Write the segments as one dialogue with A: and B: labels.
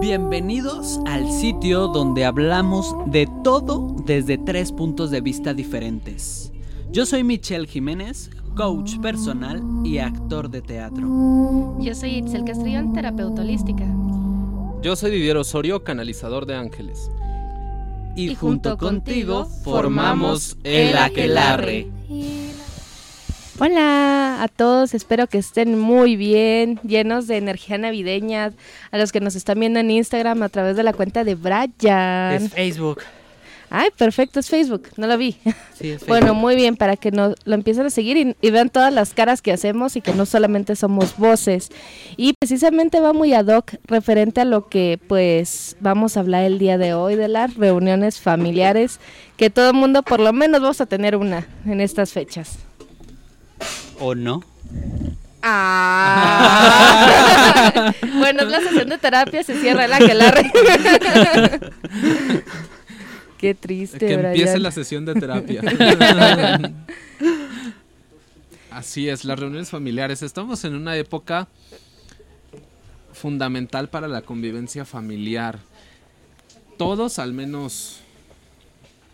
A: Bienvenidos al sitio donde hablamos de todo desde tres puntos de vista diferentes. Yo soy Michelle Jiménez, coach personal y actor de teatro.
B: Yo soy Itzel Castrillón, terapeuta holística.
C: Yo soy Didier Osorio, canalizador de ángeles.
A: Y, junto, contigo formamos el Aquelarre.
B: Hola a todos, espero que estén muy bien, llenos de energía navideña. A los que nos están viendo en Instagram a través de la cuenta de Brian.
A: Es Facebook.
B: Ay, perfecto, es Facebook, no lo vi.
A: Sí, es
B: Bueno, muy bien, para que nos lo empiecen a seguir y, y vean todas las caras que hacemos y que no solamente somos voces. Y precisamente va muy ad hoc referente a lo que pues vamos a hablar el día de hoy de las reuniones familiares, que todo el mundo por lo menos vamos a tener una en estas fechas.
A: ¿O no?
B: Ah. bueno, es la sesión de terapia, se cierra el aquelarre. Qué triste,
C: que
B: Brian.
C: empiece la sesión de terapia. Así es, las reuniones familiares. Estamos en una época fundamental para la convivencia familiar. Todos al menos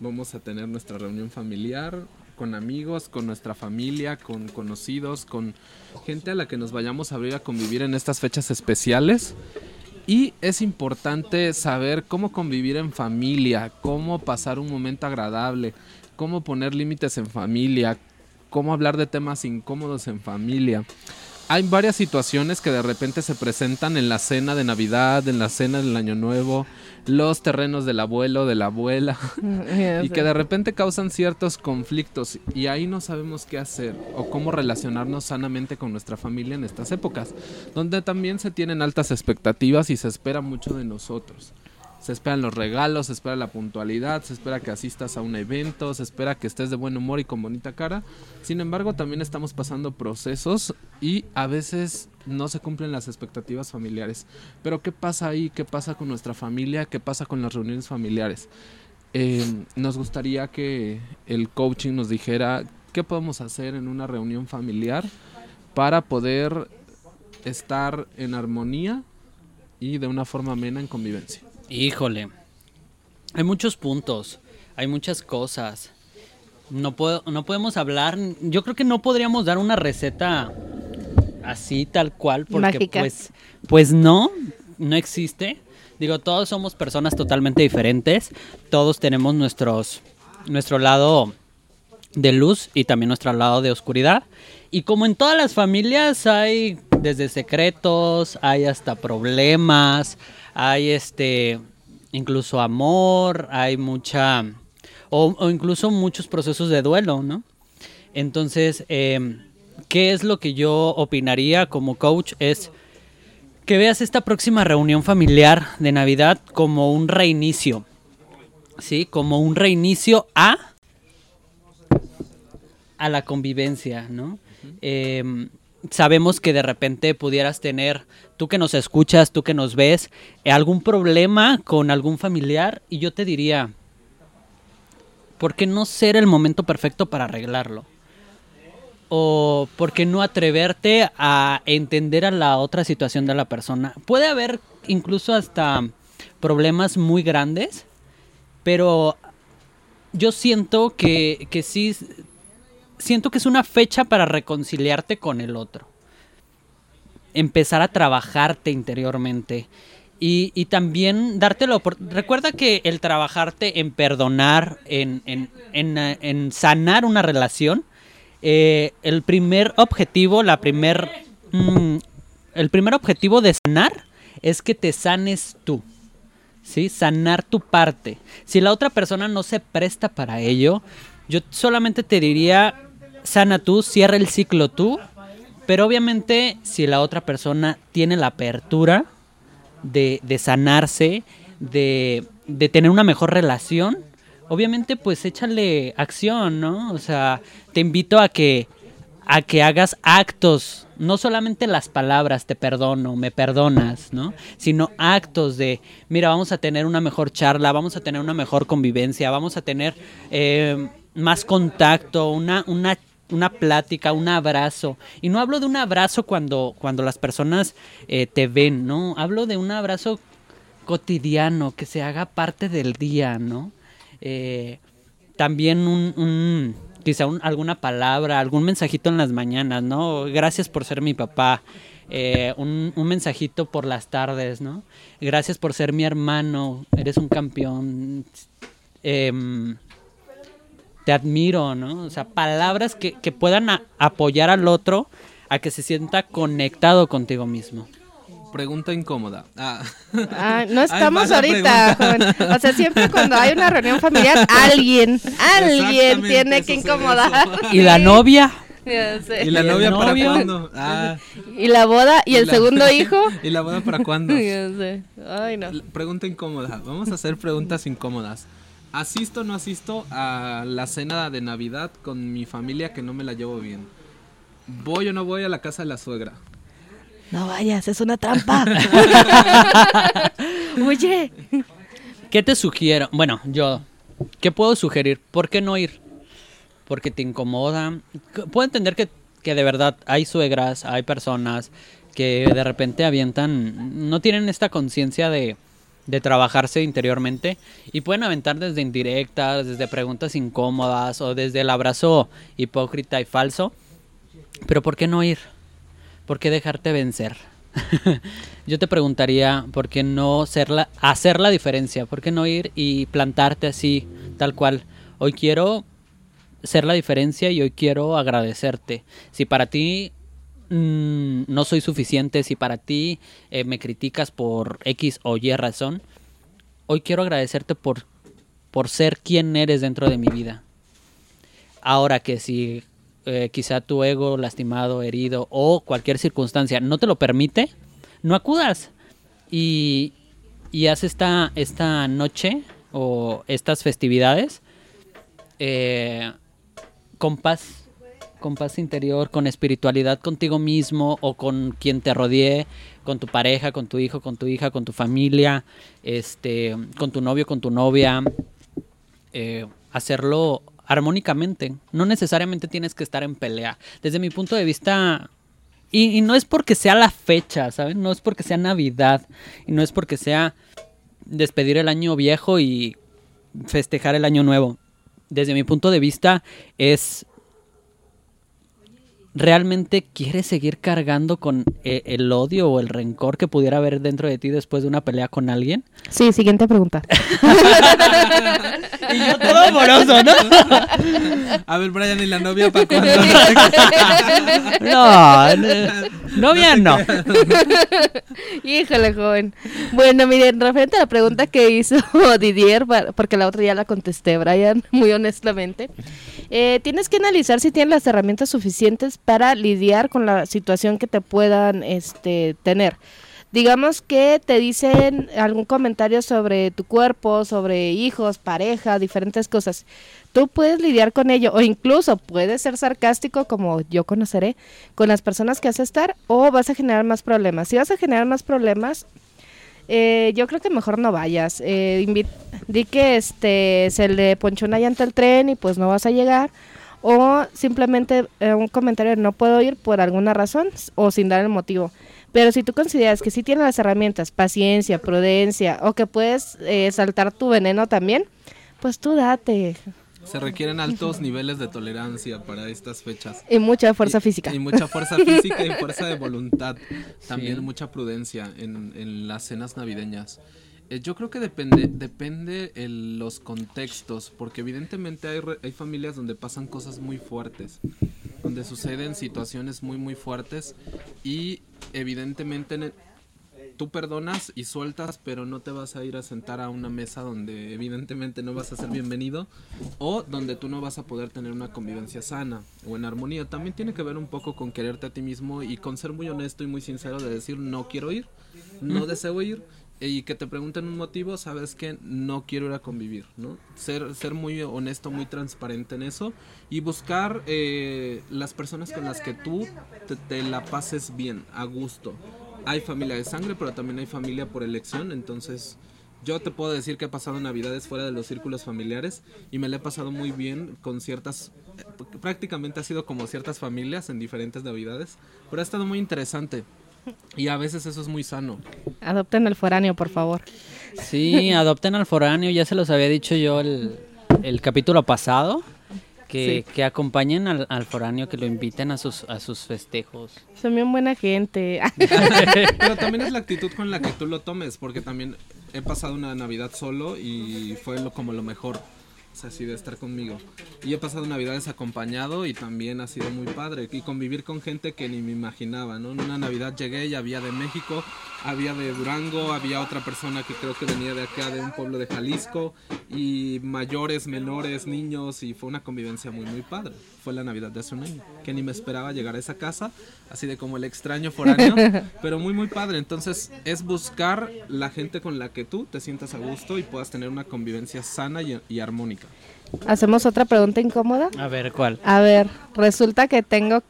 C: vamos a tener nuestra reunión familiar con amigos, con nuestra familia, con conocidos, con gente a la que nos vayamos a abrir a convivir en estas fechas especiales. Y es importante saber cómo convivir en familia, cómo pasar un momento agradable, cómo poner límites en familia, cómo hablar de temas incómodos en familia. Hay varias situaciones que de repente se presentan en la cena de Navidad, en la cena del Año Nuevo, los terrenos del abuelo, de la abuela, y que de repente causan ciertos conflictos y ahí no sabemos qué hacer o cómo relacionarnos sanamente con nuestra familia en estas épocas, donde también se tienen altas expectativas y se espera mucho de nosotros. Se esperan los regalos, se espera la puntualidad, se espera que asistas a un evento, se espera que estés de buen humor y con bonita cara. Sin embargo, también estamos pasando procesos y a veces no se cumplen las expectativas familiares. Pero ¿qué pasa ahí? ¿Qué pasa con nuestra familia? ¿Qué pasa con las reuniones familiares? Eh, nos gustaría que el coaching nos dijera qué podemos hacer en una reunión familiar para poder estar en armonía y de una forma amena en convivencia.
A: Híjole. Hay muchos puntos, hay muchas cosas. No, puedo, no podemos hablar, yo creo que no podríamos dar una receta así tal cual porque
B: Mágica.
A: pues pues no, no existe. Digo, todos somos personas totalmente diferentes, todos tenemos nuestros nuestro lado de luz y también nuestro lado de oscuridad. Y como en todas las familias hay desde secretos, hay hasta problemas, hay este incluso amor, hay mucha o, o incluso muchos procesos de duelo, ¿no? Entonces, eh, ¿qué es lo que yo opinaría como coach? Es que veas esta próxima reunión familiar de Navidad como un reinicio, ¿sí? Como un reinicio a a la convivencia, ¿no? Eh, sabemos que de repente pudieras tener, tú que nos escuchas, tú que nos ves, algún problema con algún familiar y yo te diría, ¿por qué no ser el momento perfecto para arreglarlo? O ¿por qué no atreverte a entender a la otra situación de la persona? Puede haber incluso hasta problemas muy grandes, pero yo siento que, que sí siento que es una fecha para reconciliarte con el otro. Empezar a trabajarte interiormente. Y, y también darte la opor- Recuerda que el trabajarte en perdonar, en, en, en, en sanar una relación, eh, el primer objetivo, la primer. mm, el primer objetivo de sanar es que te sanes tú. ¿sí? Sanar tu parte. Si la otra persona no se presta para ello, yo solamente te diría, sana tú, cierra el ciclo tú, pero obviamente si la otra persona tiene la apertura de, de sanarse, de, de tener una mejor relación, obviamente pues échale acción, ¿no? O sea, te invito a que a que hagas actos, no solamente las palabras te perdono, me perdonas, ¿no? Sino actos de, mira, vamos a tener una mejor charla, vamos a tener una mejor convivencia, vamos a tener eh, más contacto, una, una, una plática, un abrazo. Y no hablo de un abrazo cuando, cuando las personas eh, te ven, ¿no? Hablo de un abrazo cotidiano, que se haga parte del día, ¿no? Eh, también un, quizá alguna palabra, algún mensajito en las mañanas, ¿no? Gracias por ser mi papá. Eh, un, mensajito por las tardes, ¿no? Gracias por ser mi hermano, eres un campeón. Em, te admiro, ¿no? O sea, palabras que, puedan apoyar al otro a que se sienta conectado contigo mismo
C: pregunta incómoda. Ah.
B: ah no estamos ahorita, O sea, siempre cuando hay una reunión familiar, alguien, alguien tiene que incomodar.
A: ¿Y la novia?
C: ¿Y la novia para cuándo?
B: Ah. ¿Y la boda? ¿Y, el segundo hijo?
C: ¿Y la boda para cuándo?
B: Ay, no.
C: Pregunta incómoda. Vamos a hacer preguntas incómodas. ¿Asisto o no asisto a la cena de Navidad con mi familia que no me la llevo bien? ¿Voy o no voy a la casa de la suegra?
B: No vayas, es una trampa. Oye.
A: ¿Qué te sugiero? Bueno, yo, ¿qué puedo sugerir? ¿Por qué no ir? Porque te incomoda. Puedo entender que, que de verdad hay suegras, hay personas que de repente avientan, no tienen esta conciencia de, de trabajarse interiormente y pueden aventar desde indirectas, desde preguntas incómodas o desde el abrazo hipócrita y falso. Pero ¿por qué no ir? ¿por qué dejarte vencer? Yo te preguntaría, ¿por qué no hacer la diferencia? ¿Por qué no ir y plantarte así, tal cual? Hoy quiero ser la diferencia y hoy quiero agradecerte. Si para ti mm, no soy suficiente, si para ti eh, me criticas por X o Y razón, hoy quiero agradecerte por, por ser quien eres dentro de mi vida. Ahora que si eh, quizá tu ego lastimado, herido o cualquier circunstancia no te lo permite, no acudas. Y, y haz esta, esta noche o estas festividades eh, con paz, con paz interior, con espiritualidad contigo mismo o con quien te rodee, con tu pareja, con tu hijo, con tu hija, con tu familia, este, con tu novio, con tu novia. Eh, hacerlo armónicamente. No necesariamente tienes que estar en pelea. Desde mi punto de vista, y, no es porque sea la fecha, ¿saben? No es porque sea Navidad. Y no es porque sea despedir el año viejo y festejar el año nuevo. Desde mi punto de vista es ¿realmente quieres seguir cargando con eh, el odio o el rencor que pudiera haber dentro de ti después de una pelea con alguien?
B: Sí, siguiente pregunta.
A: y yo todo amoroso, ¿no?
C: A ver, Brian, ¿y la novia para cuándo?
A: no, novia no.
B: Híjole, joven. Bueno, miren, referente a la pregunta que hizo Didier, porque la otra ya la contesté, Brian, muy honestamente. Eh, tienes que analizar si tienes las herramientas suficientes para lidiar con la situación que te puedan este, tener. Digamos que te dicen algún comentario sobre tu cuerpo, sobre hijos, pareja, diferentes cosas. Tú puedes lidiar con ello o incluso puedes ser sarcástico como yo conoceré con las personas que vas a estar o vas a generar más problemas. Si vas a generar más problemas, eh, yo creo que mejor no vayas. Eh, di que este se le ponchó una llanta al tren y pues no vas a llegar. O simplemente eh, un comentario no puedo ir por alguna razón o sin dar el motivo. Pero si tú consideras que sí tienes las herramientas, paciencia, prudencia o que puedes eh, saltar tu veneno también, pues tú date.
C: Se requieren altos niveles de tolerancia para estas fechas.
B: Y mucha fuerza física.
C: Y mucha fuerza física y fuerza de voluntad. También mucha prudencia en, en, las cenas navideñas. Eh, yo creo que depende, depende en los contextos, porque evidentemente hay, hay familias donde pasan cosas muy fuertes, donde suceden situaciones muy, muy fuertes y evidentemente tú perdonas y sueltas, pero no te vas a ir a sentar a una mesa donde evidentemente no vas a ser bienvenido o donde tú no vas a poder tener una convivencia sana o en armonía. También tiene que ver un poco con quererte a ti mismo y con ser muy honesto y muy sincero de decir no quiero ir, no deseo ir y que te pregunten un motivo, sabes que no quiero ir a convivir, ¿no? Ser, ser muy honesto, muy transparente en eso y buscar eh, las personas con las que tú te la pases bien, a gusto. Hay familia de sangre, pero también hay familia por elección, entonces yo te puedo decir que he pasado navidades fuera de los círculos familiares y me la he pasado muy bien con ciertas, prácticamente ha sido como ciertas familias en diferentes navidades, pero ha estado muy interesante y a veces eso es muy sano.
B: Adopten el foráneo, por favor.
A: Sí, adopten al foráneo, ya se los había dicho yo el, el capítulo pasado. Que, que acompañen al, al foráneo, que lo inviten a sus, a sus festejos.
B: Son bien buena gente.
C: Pero también es la actitud con la que tú lo tomes, porque también he pasado una Navidad solo y fue lo, como lo mejor. O sea, así de estar conmigo. Y he pasado navidades acompañado y también ha sido muy padre. Y convivir con gente que ni me imaginaba, ¿no? En una Navidad llegué y había de México, había de Durango, había otra persona que creo que venía de acá, de un pueblo de Jalisco, y mayores, menores, niños, y fue una convivencia muy, muy padre. Fue la Navidad de hace un año, que ni me esperaba llegar a esa casa, así de como el extraño foráneo, pero muy, muy padre. Entonces, es buscar la gente con la que tú te sientas a gusto y puedas tener una convivencia sana y, y armónica.
B: ¿Hacemos otra pregunta incómoda?
A: A ver, ¿cuál?
B: A ver, resulta que tengo,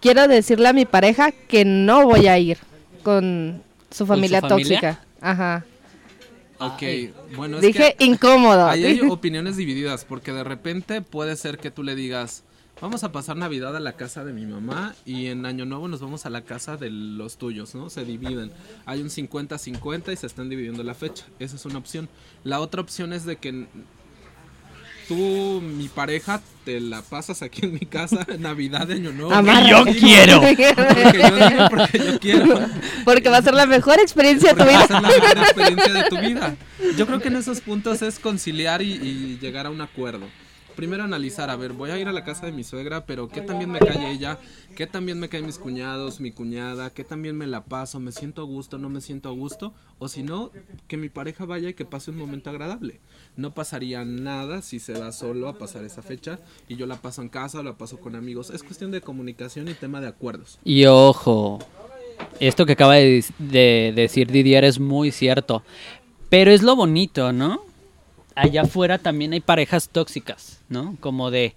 B: quiero decirle a mi pareja que no voy a ir con su familia
A: su familia?
B: tóxica. Ajá.
C: Ok, bueno, es
B: Dije
C: que
B: incómodo.
C: ahí hay opiniones divididas, porque de repente puede ser que tú le digas, vamos a pasar Navidad a la casa de mi mamá y en Año Nuevo nos vamos a la casa de los tuyos, ¿no? Se dividen. Hay un 50-50 y se están dividiendo la fecha. Esa es una opción. La otra opción es de que tú, mi pareja, te la pasas aquí en mi casa Navidad de Año Nuevo.
B: Amarra.
A: yo quiero.
C: Porque yo digo, porque yo quiero.
B: Porque va a ser la mejor experiencia de tu
C: Porque va a
B: vida.
C: ser la mejor experiencia de tu vida. Yo creo que en esos puntos es conciliar y, y llegar a un acuerdo. Primero analizar, a ver, voy a ir a la casa de mi suegra, pero ¿qué también me cae ella? ¿Qué también me caen mis cuñados, mi cuñada? ¿Qué también me la paso? ¿Me siento a gusto? ¿No me siento a gusto? O si no, que mi pareja vaya y que pase un momento agradable. No pasaría nada si se va solo a pasar esa fecha y yo la paso en casa o la paso con amigos. Es cuestión de comunicación y tema de acuerdos.
A: Y ojo, esto que acaba de, de decir Didier es muy cierto. Pero es lo bonito, ¿no? Allá afuera también hay parejas tóxicas, ¿no? Como de,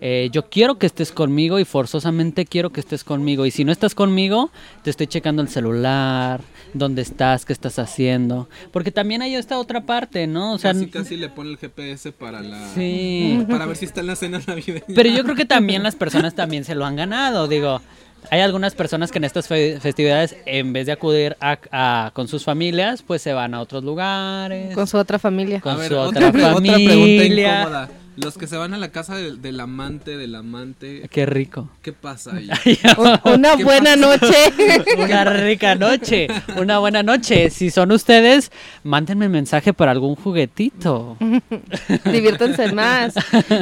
A: eh, yo quiero que estés conmigo y forzosamente quiero que estés conmigo. Y si no estás conmigo, te estoy checando el celular, dónde estás, qué estás haciendo. Porque también hay esta otra parte, ¿no? O sea,
C: casi casi le pone el GPS para la
A: sí.
C: para ver si está en la cena navideña.
A: Pero yo creo que también las personas también se lo han ganado. Digo, hay algunas personas que en estas fe- festividades, en vez de acudir a, a- con sus familias, pues se van a otros lugares.
B: Con su otra familia.
A: con
C: A ver,
A: su
C: otra,
A: otra
C: pre- otra pregunta
A: familia.
C: incómoda. Los que se van a la casa del, del amante, del amante,
A: Qué rico.
C: ¿qué pasa ahí?
B: Un- Una
C: ¿Qué
B: buena
C: pasa?
B: noche.
A: Una rica noche, una buena noche. Si son ustedes, mándenme mensaje para algún juguetito.
B: Diviértanse más.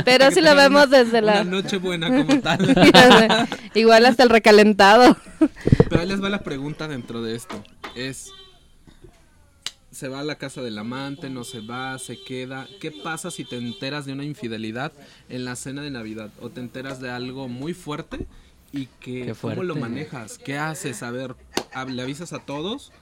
B: Pero si lo vemos desde
C: Una
B: la...
C: noche buena como tal.
B: Igual hasta el recalentado.
C: Pero ahí les va la pregunta dentro de esto. Es, ¿se va a la casa del amante? ¿No se va? ¿Se queda? ¿Qué pasa si te enteras de una infidelidad en la cena de Navidad? ¿O te enteras de algo muy fuerte? ¿Y que,
A: Qué
C: cómo lo manejas? ¿Qué haces? A ver, ¿le avisas a todos?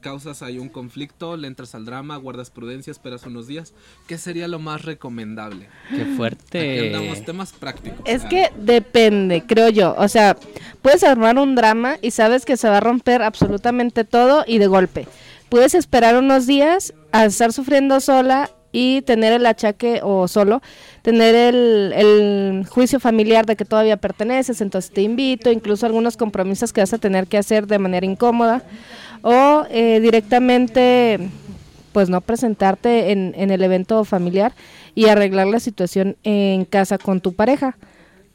C: ¿Causas ahí un conflicto? ¿Le entras al drama? ¿Guardas prudencia? ¿Esperas unos días? ¿Qué sería lo más recomendable?
A: Qué
C: Aquí
A: fuerte.
C: andamos temas prácticos.
B: Es que depende, creo yo. O sea, puedes armar un drama y sabes que se va a romper absolutamente todo y de golpe. Puedes esperar unos días a estar sufriendo sola y tener el achaque o solo, tener el, juicio familiar de que todavía perteneces, entonces te invito, incluso algunos compromisos que vas a tener que hacer de manera incómoda o eh, directamente pues no presentarte en, en el evento familiar y arreglar la situación en casa con tu pareja.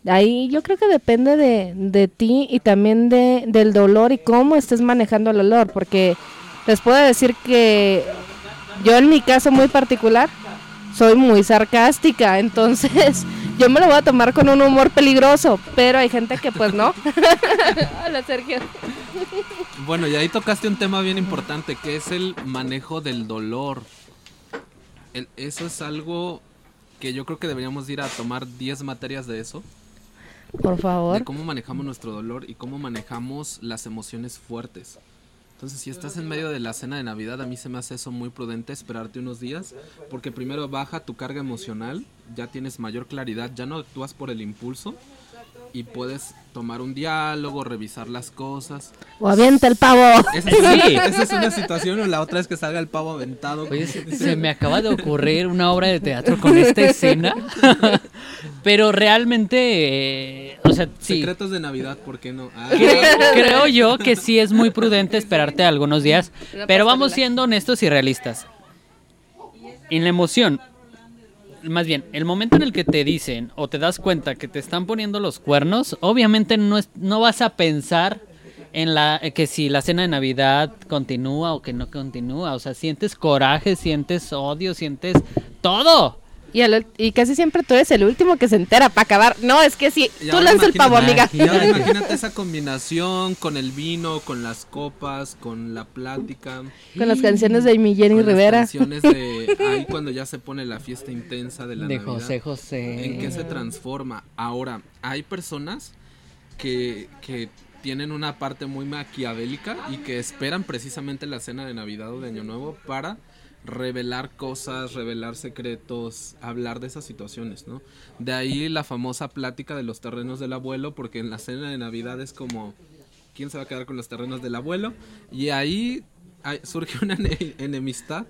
B: Ahí yo creo que depende de, de ti y también de, del dolor y cómo estés manejando el dolor, porque les puedo decir que yo en mi caso muy particular soy muy sarcástica, entonces yo me lo voy a tomar con un humor peligroso, pero hay gente que pues no. Hola Sergio.
C: Bueno, y ahí tocaste un tema bien importante, que es el manejo del dolor. El- eso es algo que yo creo que deberíamos ir a tomar 10 materias de eso,
B: Por favor.
C: de cómo manejamos nuestro dolor y cómo manejamos las emociones fuertes. Entonces, si estás en medio de la cena de Navidad, a mí se me hace eso muy prudente, esperarte unos días, porque primero baja tu carga emocional, ya tienes mayor claridad, ya no actúas por el impulso, y puedes tomar un diálogo, revisar las cosas.
B: O avienta el pavo.
C: Esa es,
A: Sí.
C: esa es una situación o la otra es que salga el pavo aventado.
A: Oye, se, se me acaba de ocurrir una obra de teatro con esta escena. Pero realmente, eh, o sea, sí.
C: Secretos de Navidad, ¿por qué no? Ah,
A: Cre- Creo yo que sí es muy prudente esperarte algunos días, pero vamos siendo honestos y realistas. En la emoción, más bien, el momento en el que te dicen o te das cuenta que te están poniendo los cuernos, obviamente no, es, no vas a pensar en la que si la cena de Navidad continúa o que no continúa, o sea, sientes coraje, sientes odio, sientes todo.
B: Y, al- y casi siempre tú eres el último que se entera para acabar. No, es que si
C: Y
B: tú lanzas el pavo, amiga.
C: imagínate- y esa combinación con el vino, con las copas, con la plática.
B: Con las canciones de mi Jenny
C: con las
B: Rivera.
C: canciones de ahí cuando ya se pone la fiesta intensa de la
A: De
C: Navidad.
A: José José.
C: ¿En qué se transforma? Ahora, hay personas que, que tienen una parte muy maquiavélica y que esperan precisamente la cena de Navidad o de Año Nuevo para revelar cosas, revelar secretos, hablar de esas situaciones, ¿no? De ahí la famosa plática de los terrenos del abuelo, porque en la cena de Navidad es como, ¿quién se va a quedar con los terrenos del abuelo? Y ahí surge una ene- enemistad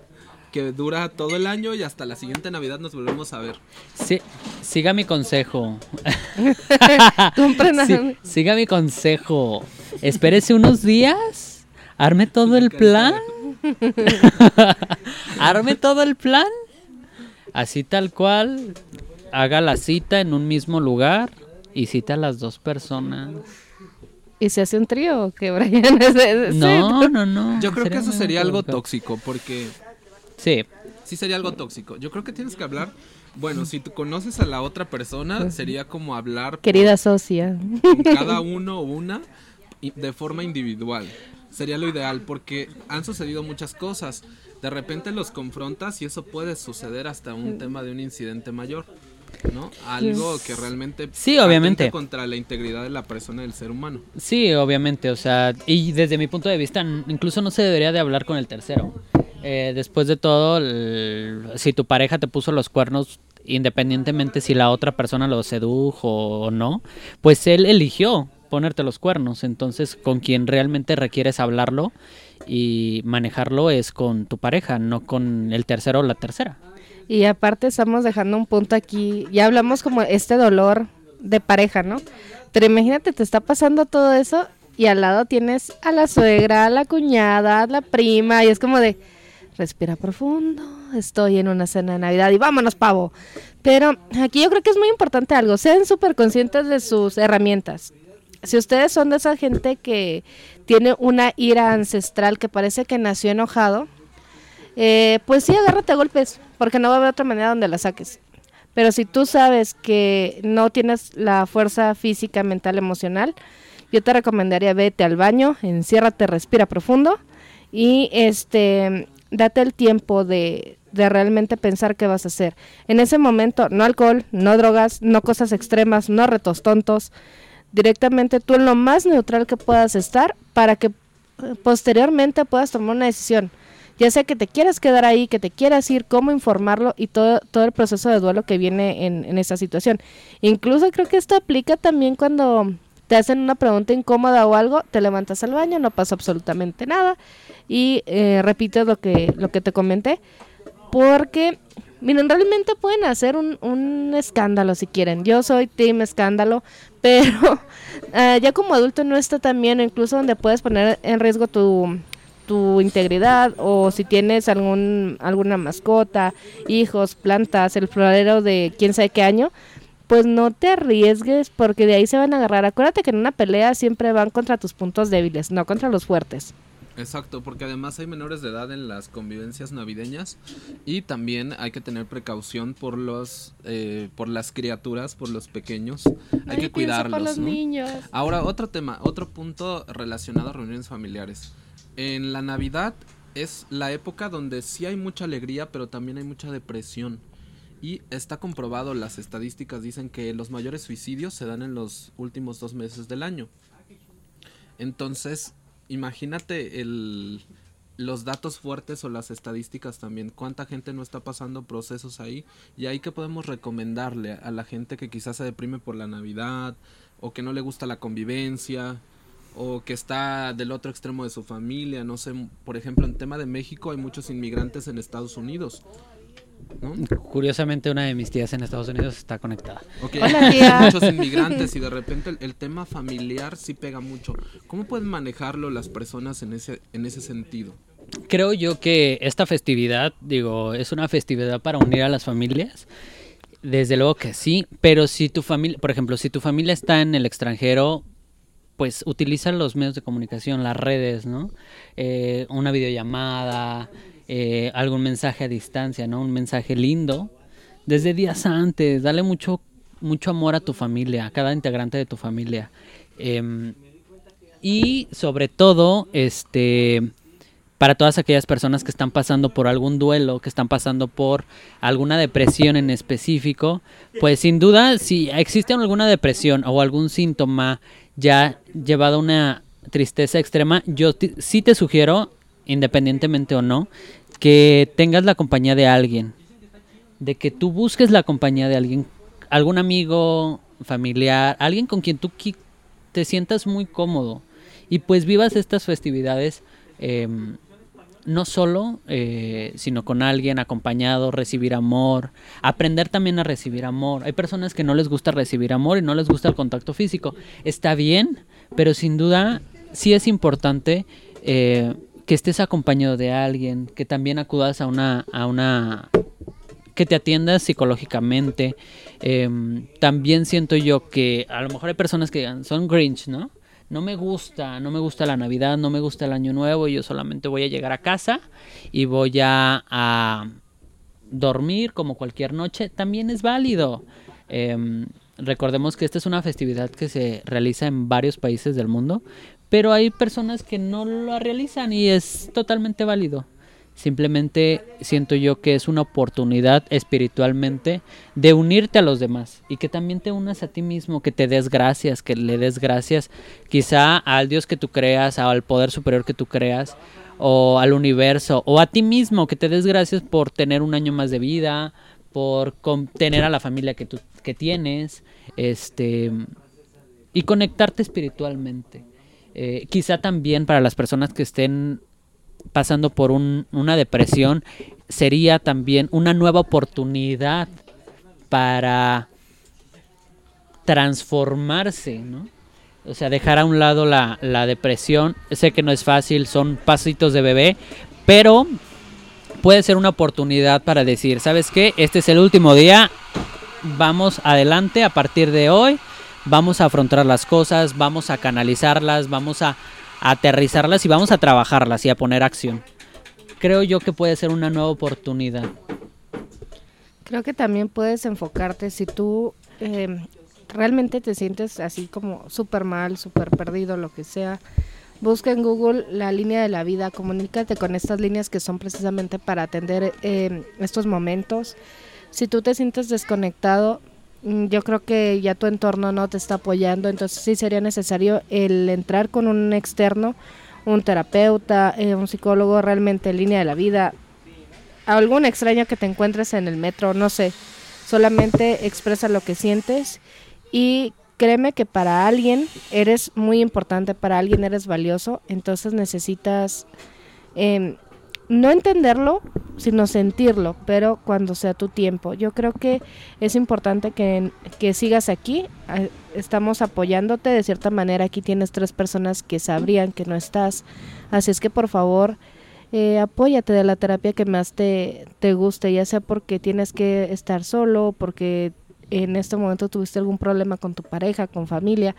C: que dura todo el año y hasta la siguiente Navidad nos volvemos a ver.
A: Sí, siga mi consejo. Sí, siga mi consejo. Espérese unos días. Arme todo el plan. Arme todo el plan. Así tal cual. Haga la cita en un mismo lugar. Y cita a las dos personas.
B: ¿Y se hace un trío o qué, Brian? Es-
A: No, no, no.
C: Yo creo que eso sería algo tóxico, porque
A: Sí.
C: sí sería algo tóxico. Yo creo que tienes que hablar. Bueno, si tú conoces a la otra persona, sería como hablar
B: Querida socia.
C: con cada uno o una y- de forma individual. Sería lo ideal, porque han sucedido muchas cosas. De repente los confrontas y eso puede suceder hasta un tema de un incidente mayor. ¿No? Algo que realmente
A: Sí, obviamente.
C: contra la integridad de la persona del ser humano.
A: Sí, obviamente, o sea, y desde mi punto de vista, incluso no se debería de hablar con el tercero. Eh, después de todo, el- si tu pareja te puso los cuernos, independientemente si la otra persona lo sedujo o no, pues él eligió ponerte los cuernos. Entonces, con quien realmente requieres hablarlo y manejarlo es con tu pareja, no con el tercero o la tercera.
B: Y aparte estamos dejando un punto aquí, ya hablamos como este dolor de pareja, ¿no? Pero imagínate, te está pasando todo eso y al lado tienes a la suegra, a la cuñada, a la prima y es como de, respira profundo, estoy en una cena de Navidad y vámonos, pavo. Pero aquí yo creo que es muy importante algo, sean súper conscientes de sus herramientas. Si ustedes son de esa gente que tiene una ira ancestral que parece que nació enojado, eh, pues sí, agárrate a golpes, porque no va a haber otra manera donde la saques. Pero si tú sabes que no tienes la fuerza física, mental, emocional, yo te recomendaría vete al baño, enciérrate, respira profundo y este date el tiempo de, de realmente pensar qué vas a hacer. En ese momento, no alcohol, no drogas, no cosas extremas, no retos tontos. Directamente tú en lo más neutral que puedas estar para que eh, posteriormente puedas tomar una decisión ya sea que te quieras quedar ahí, que te quieras ir, cómo informarlo y todo, todo el proceso de duelo que viene en, en esa situación. Incluso creo que esto aplica también cuando te hacen una pregunta incómoda o algo, te levantas al baño, no pasa absolutamente nada y eh, repites lo que, lo que te comenté, porque, miren, realmente pueden hacer un, un escándalo si quieren. Yo soy team escándalo, pero ah, ya como adulto no está tan bien, incluso donde puedes poner en riesgo tu tu integridad o si tienes algún alguna mascota, hijos, plantas, el florero de quién sabe qué año, pues no te arriesgues porque de ahí se van a agarrar. Acuérdate que en una pelea siempre van contra tus puntos débiles, no contra los fuertes.
C: Exacto, porque además hay menores de edad en las convivencias navideñas y también hay que tener precaución por los, eh, por las criaturas, por los pequeños. Hay que cuidarlos.
B: los
C: ¿no?
B: niños.
C: Ahora otro tema, otro punto relacionado a reuniones familiares. En la Navidad es la época donde sí hay mucha alegría, pero también hay mucha depresión. Y está comprobado, las estadísticas dicen que los mayores suicidios se dan en los últimos dos meses del año. Entonces, imagínate el, los datos fuertes o las estadísticas también, cuánta gente no está pasando procesos ahí y ahí que podemos recomendarle a la gente que quizás se deprime por la Navidad o que no le gusta la convivencia o que está del otro extremo de su familia, no sé, por ejemplo, en tema de México hay muchos inmigrantes en Estados Unidos.
A: Curiosamente una de mis tías en Estados Unidos está conectada.
B: Hola tía.
C: Muchos inmigrantes y de repente el, el, tema familiar sí pega mucho. ¿Cómo pueden manejarlo las personas en ese, en ese sentido?
A: Creo yo que esta festividad, digo, es una festividad para unir a las familias. Desde luego que sí, pero si tu familia, por ejemplo, si tu familia está en el extranjero, pues utiliza los medios de comunicación, las redes, ¿no? Eh, una videollamada, eh, algún mensaje a distancia, ¿no? Un mensaje lindo. Desde días antes, dale mucho, mucho amor a tu familia, a cada integrante de tu familia. Em, y sobre todo, este, para todas aquellas personas que están pasando por algún duelo, que están pasando por alguna depresión en específico, pues sin duda, si existe alguna depresión o algún síntoma ya llevado a una tristeza extrema, yo sí te sugiero, independientemente o no, que tengas la compañía de alguien, de que tú busques la compañía de alguien, algún amigo, familiar, alguien con quien tú te sientas muy cómodo y pues vivas estas festividades em, no solo, eh, sino con alguien acompañado, recibir amor, aprender también a recibir amor. Hay personas que no les gusta recibir amor y no les gusta el contacto físico. Está bien, pero sin duda sí es importante eh, que estés acompañado de alguien, que también acudas a una, a una que te atiendas psicológicamente. Em, también siento yo que a lo mejor hay personas que digan, son Grinch, ¿no? No me gusta, no me gusta la Navidad, no me gusta el Año Nuevo, yo solamente voy a llegar a casa y voy a, a dormir como cualquier noche. También es válido. Em, recordemos que esta es una festividad que se realiza en varios países del mundo, pero hay personas que no lo realizan y es totalmente válido. Simplemente siento yo que es una oportunidad espiritualmente de unirte a los demás y que también te unas a ti mismo, que te des gracias, que le des gracias quizá al Dios que tú creas, al poder superior que tú creas, o al universo, o a ti mismo, que te des gracias por tener un año más de vida, por tener a la familia que tú que tienes, este y conectarte espiritualmente. Eh, quizá también para las personas que estén pasando por una depresión, sería también una nueva oportunidad para transformarse, ¿no? O sea, dejar a un lado la, la depresión. Sé que no es fácil, son pasitos de bebé, pero puede ser una oportunidad para decir, ¿sabes qué? Este es el último día, vamos adelante a partir de hoy vamos a afrontar las cosas, vamos a canalizarlas, vamos a, aterrizarlas y vamos a trabajarlas y a poner acción. Creo yo que puede ser una nueva oportunidad.
B: Creo que también puedes enfocarte si tú eh, realmente te sientes así como súper mal, súper perdido, lo que sea. Busca en Google la línea de la vida, comunícate con estas líneas que son precisamente para atender eh, estos momentos. Si tú te sientes desconectado, yo creo que ya tu entorno no te está apoyando, entonces sí sería necesario el entrar con un externo, un terapeuta, eh, un psicólogo realmente en línea de la vida, algún extraño que te encuentres en el metro, no sé, solamente expresa lo que sientes y créeme que para alguien eres muy importante, para alguien eres valioso, entonces necesitas eh, no entenderlo, sino sentirlo, pero cuando sea tu tiempo. Yo creo que es importante que, que sigas aquí, estamos apoyándote, de cierta manera aquí tienes tres personas que sabrían que no estás, así es que por favor eh, apóyate de la terapia que más te, te guste, ya sea porque tienes que estar solo, porque en este momento tuviste algún problema con tu pareja, con familia,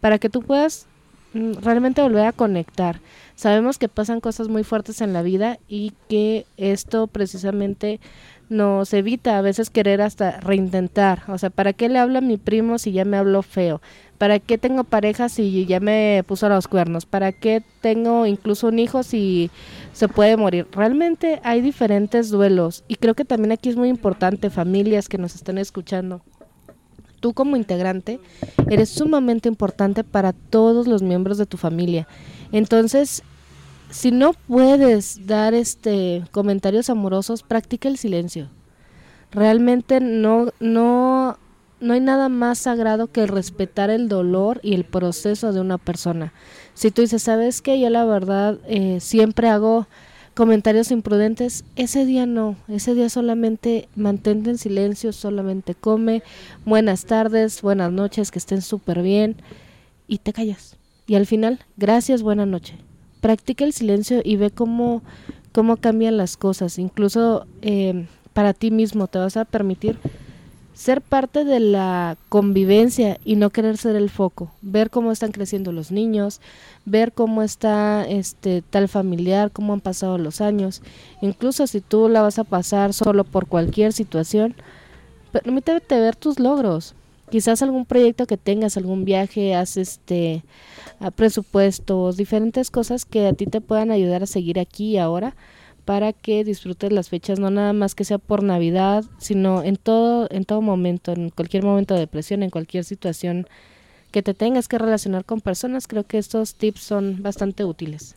B: para que tú puedas realmente volver a conectar. Sabemos que pasan cosas muy fuertes en la vida y que esto precisamente nos evita a veces querer hasta reintentar. O sea, ¿para qué le habla a mi primo si ya me habló feo? ¿Para qué tengo pareja si ya me puso los cuernos? ¿Para qué tengo incluso un hijo si se puede morir? Realmente hay diferentes duelos y creo que también aquí es muy importante familias que nos estén escuchando. Tú como integrante eres sumamente importante para todos los miembros de tu familia. Entonces, si no puedes dar este comentarios amorosos, practica el silencio. Realmente no, no, no hay nada más sagrado que respetar el dolor y el proceso de una persona. Si tú dices, ¿sabes qué? Yo la verdad eh, siempre hago comentarios imprudentes, ese día no, ese día solamente mantente en silencio, solamente come, buenas tardes, buenas noches, que estén súper bien y te callas. Y al final, gracias, buena noche. Practica el silencio y ve cómo, cómo cambian las cosas. Incluso eh, para ti mismo te vas a permitir ser parte de la convivencia y no querer ser el foco, ver cómo están creciendo los niños, ver cómo está este tal familiar, cómo han pasado los años, incluso si tú la vas a pasar solo por cualquier situación, permítete ver tus logros. Quizás algún proyecto que tengas, algún viaje, haz este presupuestos, diferentes cosas que a ti te puedan ayudar a seguir aquí y ahora para que disfrutes las fechas, no nada más que sea por Navidad, sino en todo, en todo momento, en cualquier momento de depresión, en cualquier situación que te tengas que relacionar con personas, creo que estos tips son bastante útiles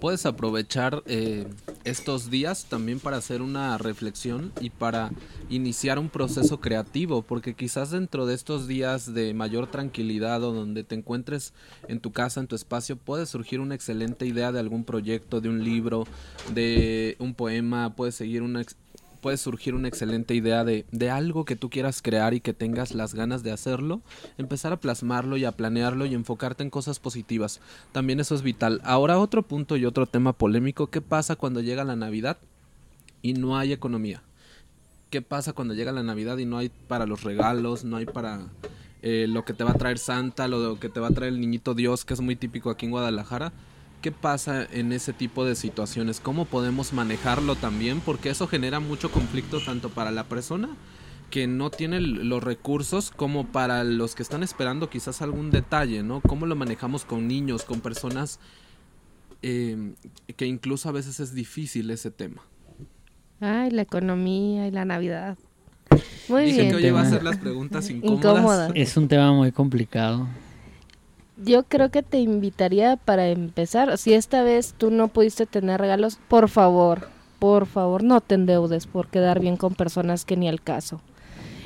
C: puedes aprovechar eh, estos días también para hacer una reflexión y para iniciar un proceso creativo, porque quizás dentro de estos días de mayor tranquilidad o donde te encuentres en tu casa, en tu espacio, puede surgir una excelente idea de algún proyecto, de un libro, de un poema, puede seguir una, puede surgir una excelente idea de, de, algo que tú quieras crear y que tengas las ganas de hacerlo, empezar a plasmarlo y a planearlo y enfocarte en cosas positivas. También eso es vital. Ahora otro punto y otro tema polémico, ¿qué pasa cuando llega la Navidad y no hay economía? ¿Qué pasa cuando llega la Navidad y no hay para los regalos, no hay para eh, lo que te va a traer Santa, lo que te va a traer el niñito Dios, que es muy típico aquí en Guadalajara? ¿Qué pasa en ese tipo de situaciones? ¿Cómo podemos manejarlo también? Porque eso genera mucho conflicto tanto para la persona que no tiene los recursos como para los que están esperando quizás algún detalle, ¿no? ¿Cómo lo manejamos con niños, con personas em, que incluso a veces es difícil ese tema?
B: Ay, la economía y la Navidad. Muy
C: Dije
B: bien.
C: que hoy iba a hacer las preguntas incómodas.
A: Es un tema muy complicado
B: yo creo que te invitaría para empezar, si esta vez tú no pudiste tener regalos, por favor, por favor, no te endeudes por quedar bien con personas que ni al caso.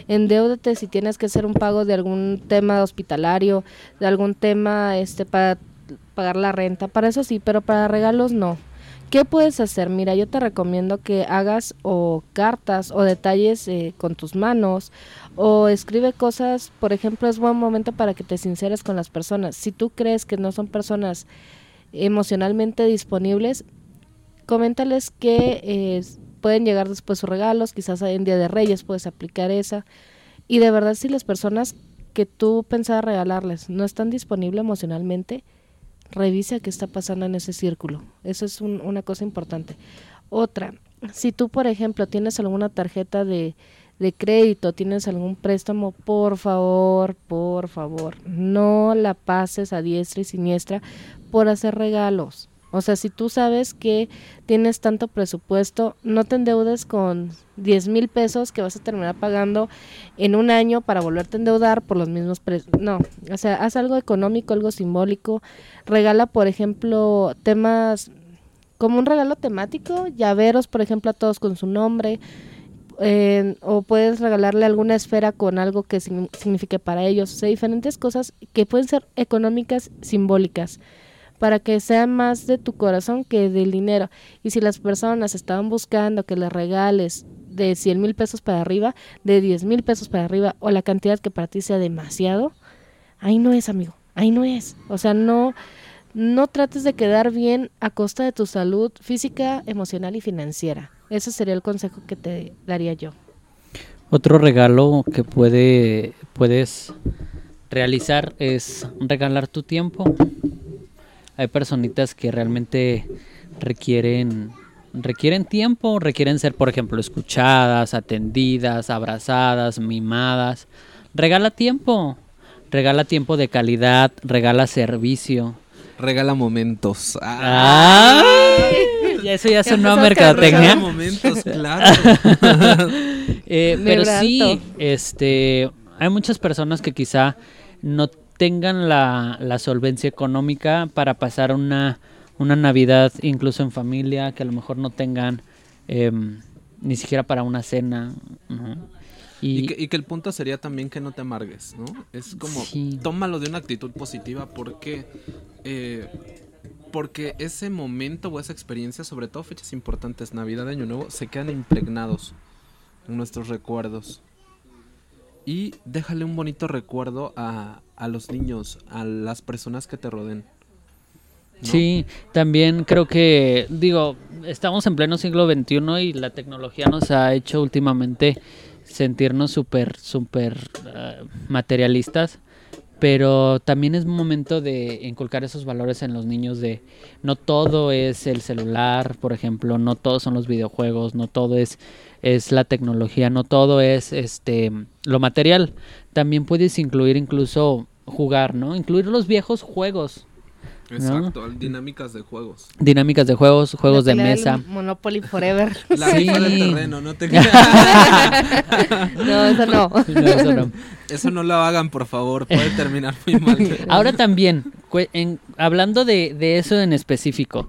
B: Endeudate si tienes que hacer un pago de algún tema hospitalario, de algún tema este para pagar la renta, para eso sí, pero para regalos no. ¿Qué puedes hacer? Mira, yo te recomiendo que hagas o cartas o detalles eh, con tus manos o escribe cosas, por ejemplo, es buen momento para que te sinceres con las personas. Si tú crees que no son personas emocionalmente disponibles, coméntales que eh, pueden llegar después sus regalos, quizás en Día de Reyes puedes aplicar esa. Y de verdad, si las personas que tú pensabas regalarles no están disponibles emocionalmente, revisa qué está pasando en ese círculo. Eso es una cosa importante. Otra, si tú, por ejemplo, tienes alguna tarjeta de, de crédito, tienes algún préstamo, por favor, por favor, no la pases a diestra y siniestra por hacer regalos. O sea, si tú sabes que tienes tanto presupuesto, no te endeudes con 10 mil pesos que vas a terminar pagando en un año para volverte a endeudar por los mismos precios. No, o sea, haz algo económico, algo simbólico. Regala, por ejemplo, temas como un regalo temático, llaveros, por ejemplo, a todos con su nombre. o puedes regalarle alguna esfera con algo que signifique para ellos. O sea, diferentes cosas que pueden ser económicas, simbólicas para que sea más de tu corazón que del dinero. Y si las personas estaban buscando que les regales de 100 mil pesos para arriba, de 10 mil pesos para arriba, o la cantidad que para ti sea demasiado, ahí no es, amigo, ahí no es. O sea, no, no trates de quedar bien a costa de tu salud física, emocional y financiera. Ese sería el consejo que te daría yo.
A: Otro regalo que puede, puedes realizar es regalar tu tiempo hay personitas que realmente requieren requieren tiempo, requieren ser, por ejemplo, escuchadas, atendidas, abrazadas, mimadas. Regala tiempo, regala tiempo de calidad, regala servicio.
C: Regala momentos.
A: Y eso ya sonó a mercadotecnia. Regala
C: momentos, claro.
A: Eh, pero sí, este, hay muchas personas que quizá no tengan la, solvencia económica para pasar una, una Navidad incluso en familia, que a lo mejor no tengan em, ni siquiera para una cena.
C: Y, que, el punto sería también que no te amargues, ¿no? Es como, tómalo de una actitud positiva porque, eh, porque ese momento o esa experiencia, sobre todo fechas importantes, Navidad, Año Nuevo, se quedan impregnados en nuestros recuerdos. Y déjale un bonito recuerdo a, a los niños, a las personas que te rodeen.
A: Sí, también creo que, digo, estamos en pleno siglo XXI y la tecnología nos ha hecho últimamente sentirnos súper, súper uh, materialistas, pero también es momento de inculcar esos valores en los niños de no todo es el celular, por ejemplo, no todos son los videojuegos, no todo es, es la tecnología, no todo es este lo material. También puedes incluir incluso jugar, ¿no? Incluir los viejos juegos
C: Exacto, dinámicas de juegos.
A: Dinámicas de juegos, juegos de mesa.
B: Monopoly Forever.
C: La sí. del terreno, no te
B: No, eso no.
C: eso no. Eso no lo hagan, por favor, puede terminar muy mal.
A: Ahora también, hablando de, de eso en específico,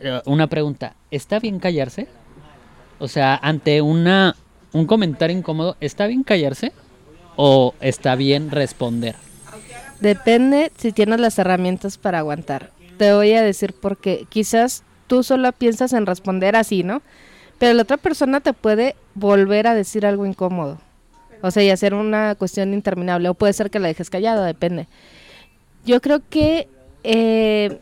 A: eh, una pregunta, ¿está bien callarse? O sea, ante una un comentario incómodo, ¿está bien callarse o está bien responder?
B: Depende si tienes las herramientas para aguantar. Te voy a decir porque quizás tú solo piensas en responder así, ¿no? Pero la otra persona te puede volver a decir algo incómodo. O sea, y hacer una cuestión interminable. O puede ser que la dejes callado, depende. Yo creo que eh,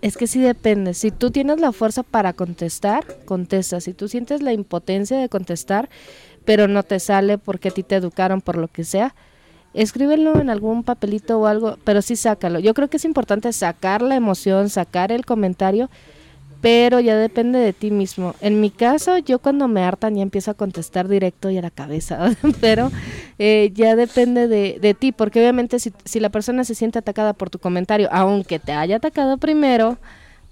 B: es que sí depende. Si tú tienes la fuerza para contestar, contesta. Si tú sientes la impotencia de contestar, pero no te sale porque a ti te educaron por lo que sea, escríbelo en algún papelito o algo, pero sí sácalo. Yo creo que es importante sacar la emoción, sacar el comentario, pero ya depende de ti mismo. En mi caso, yo cuando me hartan ya empiezo a contestar directo y a la cabeza, pero eh, ya depende de, de, ti, porque obviamente si, si la persona se siente atacada por tu comentario, aunque te haya atacado primero,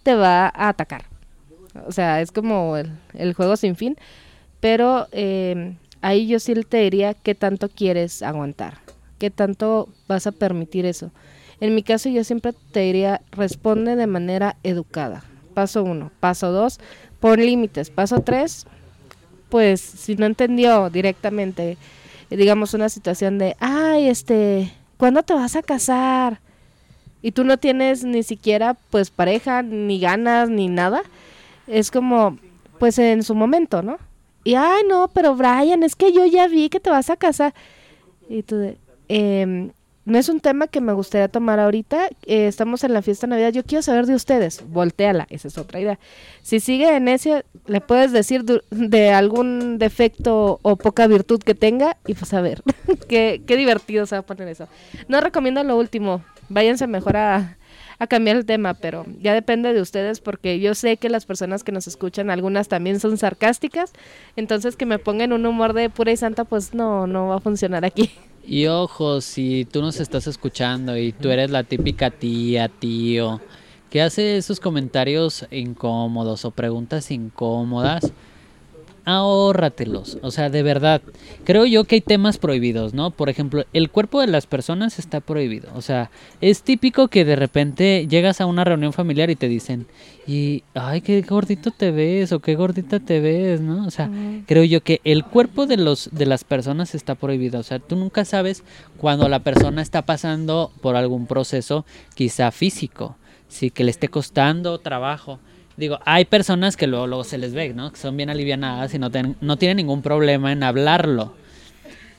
B: te va a atacar. O sea, es como el, el juego sin fin, pero eh, ahí yo sí te diría qué tanto quieres aguantar qué tanto vas a permitir eso. En mi caso yo siempre te diría, responde de manera educada. Paso uno. Paso dos, pon límites. Paso tres, pues si no entendió directamente, digamos una situación de, ay, este, ¿cuándo te vas a casar? Y tú no tienes ni siquiera pues pareja, ni ganas, ni nada. Es como, pues en su momento, ¿no? Y, ay, no, pero Brian, es que yo ya vi que te vas a casar. Y tú de, eh, no es un tema que me gustaría tomar ahorita. Eh, estamos en la fiesta de Navidad. Yo quiero saber de ustedes. Volteala. Esa es otra idea. Si sigue en ese, le puedes decir de, algún defecto o poca virtud que tenga. Y pues a ver, qué, qué divertido se va a poner eso. No recomiendo lo último. Váyanse mejor a, a cambiar el tema, pero ya depende de ustedes porque yo sé que las personas que nos escuchan, algunas también son sarcásticas. Entonces que me pongan un humor de pura y santa, pues no, no va a funcionar aquí.
A: Y ojo, si tú nos estás escuchando y tú eres la típica tía, tío, que hace esos comentarios incómodos o preguntas incómodas, ahórratelos. O sea, de verdad, creo yo que hay temas prohibidos, ¿no? Por ejemplo, el cuerpo de las personas está prohibido. O sea, es típico que de repente llegas a una reunión familiar y te dicen, y, ay, qué gordito te ves o qué gordita te ves, ¿no? O sea, creo yo que el cuerpo de, los, de las personas está prohibido. O sea, tú nunca sabes cuando la persona está pasando por algún proceso, quizá físico, sí, que le esté costando trabajo digo, hay personas que luego, se les ve, ¿no? Que son bien alivianadas y no, no tienen ningún problema en hablarlo.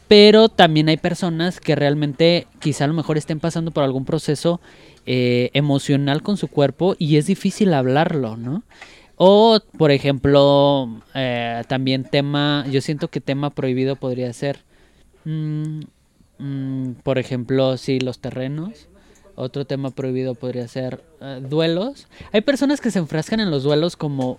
A: Pero también hay personas que realmente quizá a lo mejor estén pasando por algún proceso eh, emocional con su cuerpo y es difícil hablarlo, ¿no? O, por ejemplo, eh, también tema, yo siento que tema prohibido podría ser, mm, mm, por ejemplo, sí, los terrenos otro tema prohibido podría ser eh, duelos. Hay personas que se enfrascan en los duelos como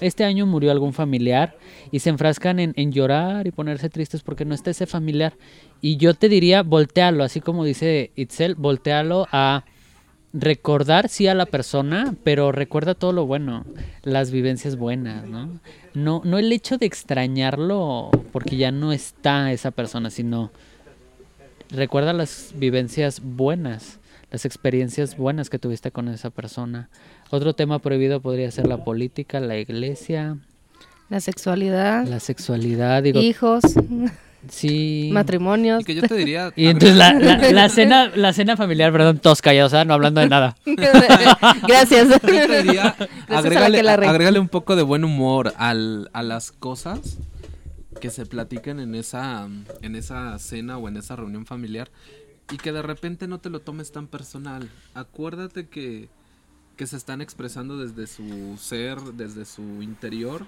A: este año murió algún familiar y se enfrascan en, llorar y ponerse tristes porque no está ese familiar. Y yo te diría, voltealo, así como dice Itzel, voltealo a recordar sí a la persona, pero recuerda todo lo bueno, las vivencias buenas. No, no el hecho de extrañarlo porque ya no está esa persona, sino recuerda las vivencias buenas las experiencias buenas que tuviste con esa persona. Otro tema prohibido podría ser la política, la iglesia,
B: La sexualidad,
A: la sexualidad, digo,
B: hijos,
A: sí.
B: matrimonios.
C: Y que yo te diría...
A: Y entonces la, la- la cena, la cena familiar, perdón, todos callados, ¿ah? no hablando de nada.
B: Gracias.
C: Yo te diría, agrégale,
B: la
C: un poco de buen humor al, a las cosas que se platiquen en esa, en esa cena o en esa reunión familiar y que de repente no te lo tomes tan personal. Acuérdate que, que se están expresando desde su ser, desde su interior.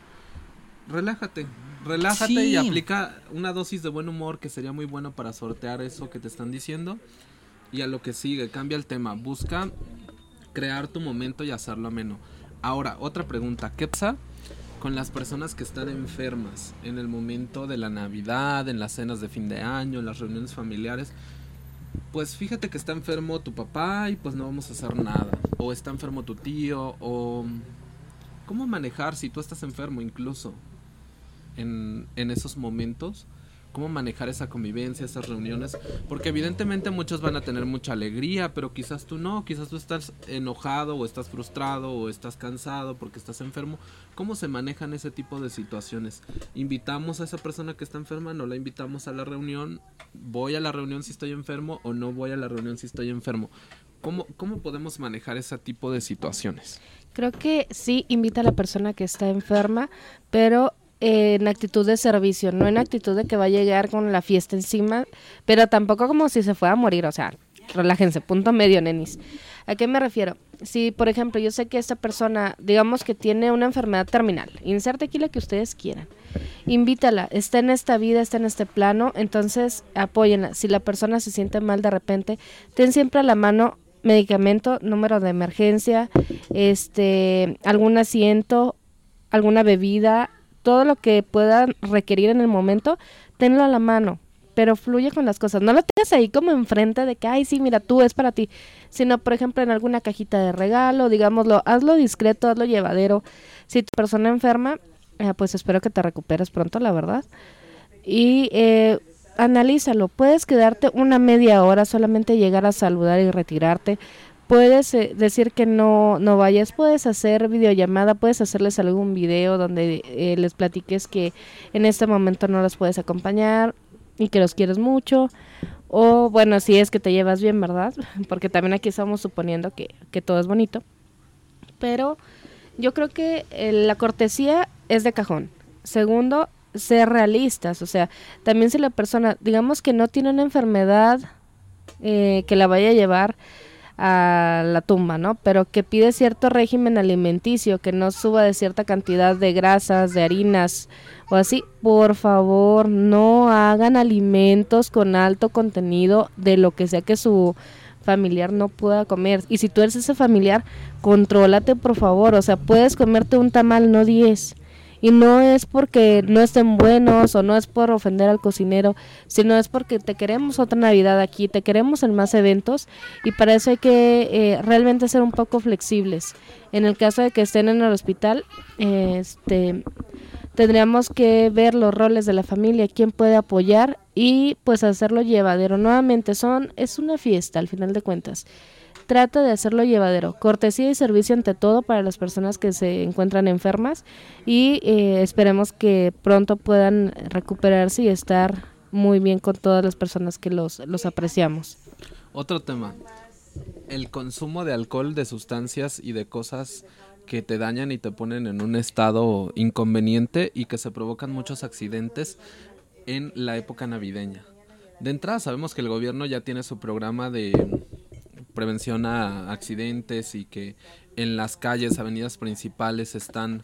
C: Relájate, relájate y aplica una dosis de buen humor que sería muy bueno para sortear eso que te están diciendo. Y a lo que sigue, cambia el tema, busca crear tu momento y hacerlo ameno. Ahora, otra pregunta, ¿qué pasa con las personas que están enfermas en el momento de la Navidad, en las cenas de fin de año, en las reuniones familiares? Pues fíjate que está enfermo tu papá y pues no vamos a hacer nada. O está enfermo tu tío, o... ¿Cómo manejar si tú estás enfermo incluso en, en esos momentos? Cómo manejar esa convivencia, esas reuniones, porque evidentemente muchos van a tener mucha alegría, pero quizás tú no, quizás tú estás enojado o estás frustrado o estás cansado porque estás enfermo. ¿Cómo se manejan ese tipo de situaciones? ¿Invitamos a esa persona que está enferma? ¿No la invitamos a la reunión? ¿Voy a la reunión si estoy enfermo o no voy a la reunión si estoy enfermo? ¿Cómo, cómo podemos manejar ese tipo de situaciones?
B: Creo que sí invita a la persona que está enferma, pero en actitud de servicio, no en actitud de que va a llegar con la fiesta encima, pero tampoco como si se fuera a morir, o sea, relájense, punto medio, nenis. ¿A qué me refiero? Si, por ejemplo, yo sé que esta persona, digamos que tiene una enfermedad terminal, inserte aquí la que ustedes quieran. Invítala, está en esta vida, está en este plano, entonces apóyenla. Si la persona se siente mal de repente, ten siempre a la mano medicamento, número de emergencia, este, algún asiento, alguna bebida, todo lo que puedan requerir en el momento, tenlo a la mano, pero fluye con las cosas. No lo tengas ahí como enfrente de que, ay, sí, mira, tú es para ti, sino, por ejemplo, en alguna cajita de regalo, digámoslo, hazlo discreto, hazlo llevadero. Si tu persona enferma, eh, pues espero que te recuperes pronto, la verdad. Y eh, analízalo, puedes quedarte una media hora, solamente llegar a saludar y retirarte. Puedes eh, decir que no, no vayas, puedes hacer videollamada, puedes hacerles algún video donde eh, les platiques que en este momento no los puedes acompañar y que los quieres mucho. O bueno, si es que te llevas bien, ¿verdad? Porque también aquí estamos suponiendo que, que todo es bonito. Pero yo creo que eh, la cortesía es de cajón. Segundo, ser realistas. O sea, también si la persona, digamos que no tiene una enfermedad eh, que la vaya a llevar a la tumba, ¿no? Pero que pide cierto régimen alimenticio, que no suba de cierta cantidad de grasas, de harinas o así, por favor, no hagan alimentos con alto contenido de lo que sea que su familiar no pueda comer. Y si tú eres ese familiar, contrólate, por favor. O sea, puedes comerte un tamal, no 10. Y no es porque no estén buenos o no es por ofender al cocinero, sino es porque te queremos otra Navidad aquí, te queremos en más eventos y para eso hay que eh, realmente ser un poco flexibles. En el caso de que estén en el hospital, este, tendríamos que ver los roles de la familia, quién puede apoyar y pues hacerlo llevadero. Nuevamente son es una fiesta al final de cuentas. Trata de hacerlo llevadero, cortesía y servicio ante todo para las personas que se encuentran enfermas y eh, esperemos que pronto puedan recuperarse y estar muy bien con todas las personas que los, los apreciamos.
C: Otro tema. El consumo de alcohol, de sustancias y de cosas que te dañan y te ponen en un estado inconveniente y que se provocan muchos accidentes en la época navideña. De entrada sabemos que el gobierno ya tiene su programa de prevención a accidentes y que en las calles, avenidas principales están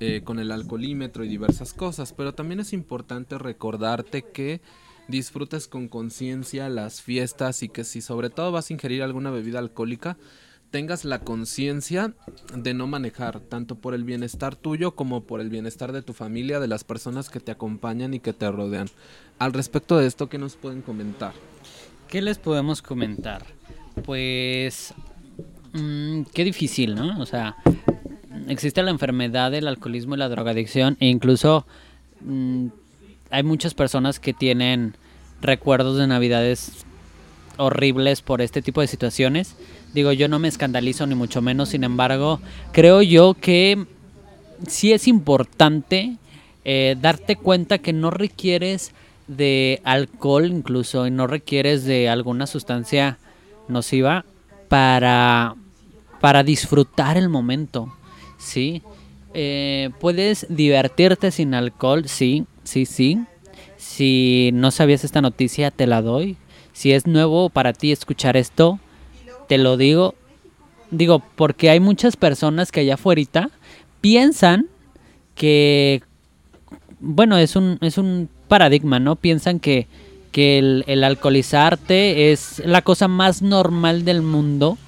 C: eh, con el alcoholímetro y diversas cosas, pero también es importante recordarte que disfrutes con conciencia las fiestas y que si sobre todo vas a ingerir alguna bebida alcohólica, tengas la conciencia de no manejar, tanto por el bienestar tuyo como por el bienestar de tu familia, de las personas que te acompañan y que te rodean. Al respecto de esto, ¿qué nos pueden comentar?
A: ¿Qué les podemos comentar? Pues mmm, qué difícil, ¿no? O sea, existe la enfermedad del alcoholismo y la drogadicción e incluso mmm, hay muchas personas que tienen recuerdos de navidades horribles por este tipo de situaciones. Digo, yo no me escandalizo ni mucho menos, sin embargo, creo yo que sí es importante eh, darte cuenta que no requieres de alcohol incluso y no requieres de alguna sustancia nociva para, para disfrutar el momento, ¿sí? Eh, puedes divertirte sin alcohol, sí, sí, sí. Si no sabías esta noticia, te la doy. Si es nuevo para ti escuchar esto, te lo digo. Digo, porque hay muchas personas que allá afuera piensan que, bueno, es un, es un paradigma, ¿no? Piensan que, que el, alcoholizarte es la cosa más normal del mundo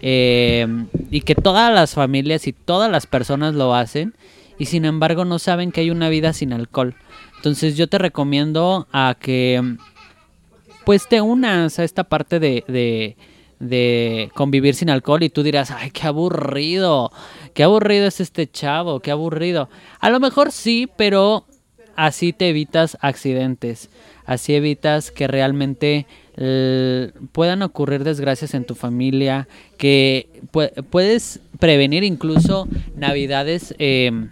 A: eh, y que todas las familias y todas las personas lo hacen y sin embargo no saben que hay una vida sin alcohol. Entonces yo te recomiendo a que pues te unas a esta parte de, de, de convivir sin alcohol y tú dirás, ay, qué aburrido, qué aburrido es este chavo, qué aburrido. A lo mejor sí, pero así te evitas accidentes, así evitas que realmente puedan ocurrir desgracias en tu familia, que puedes prevenir incluso navidades em,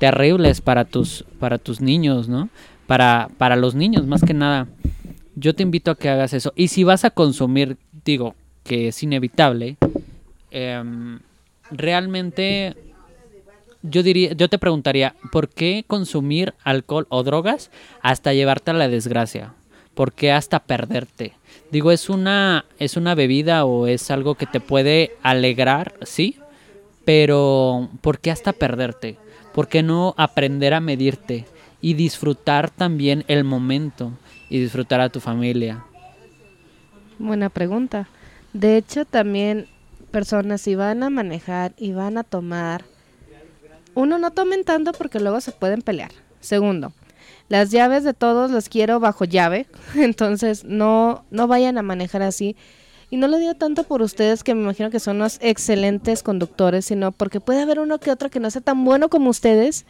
A: terribles para tus, para tus niños, ¿no? Para, para los niños, más que nada. Yo te invito a que hagas eso. Y si vas a consumir, digo, que es inevitable, em, realmente yo diría, yo te preguntaría, ¿por qué consumir alcohol o drogas hasta llevarte a la desgracia? ¿Por qué hasta perderte? Digo, es una, es una bebida o es algo que te puede alegrar, sí, pero ¿por qué hasta perderte? ¿Por qué no aprender a medirte y disfrutar también el momento y disfrutar a tu familia?
B: Buena pregunta. De hecho, también personas si van a manejar y van a tomar uno, no tomen tanto porque luego se pueden pelear. Segundo, las llaves de todos las quiero bajo llave, entonces no, no vayan a manejar así. Y no lo digo tanto por ustedes, que me imagino que son unos excelentes conductores, sino porque puede haber uno que otro que no sea tan bueno como ustedes